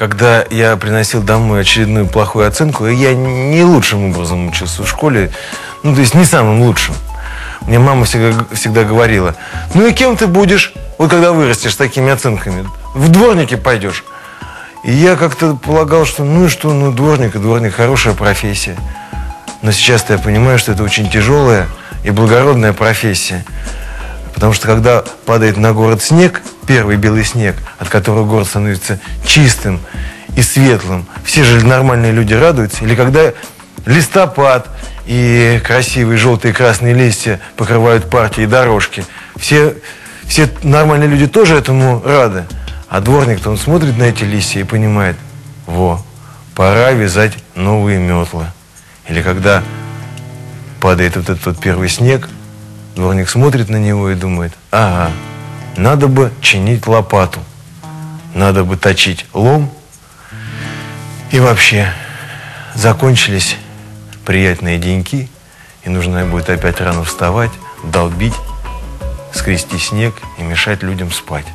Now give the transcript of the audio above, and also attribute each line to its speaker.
Speaker 1: когда я приносил домой очередную плохую оценку, и я не лучшим образом учился в школе, ну, то есть не самым лучшим. Мне мама всегда, всегда говорила, ну и кем ты будешь, вот когда вырастешь с такими оценками? В дворнике пойдешь. И я как-то полагал, что ну и что, ну дворник, дворник хорошая профессия. Но сейчас-то я понимаю, что это очень тяжелая и благородная профессия. Потому что когда падает на город снег, первый белый снег, от которого город становится чистым и светлым, все же нормальные люди радуются. Или когда листопад и красивые желтые и красные листья покрывают парки и дорожки, все, все нормальные люди тоже этому рады. А дворник-то он смотрит на эти листья и понимает, во, пора вязать новые метлы. Или когда падает вот этот вот первый снег, дворник смотрит на него и думает, ага, надо бы чинить лопату, надо бы точить лом. И вообще, закончились приятные деньки, и нужно будет опять рано вставать, долбить, скрести снег и мешать людям спать.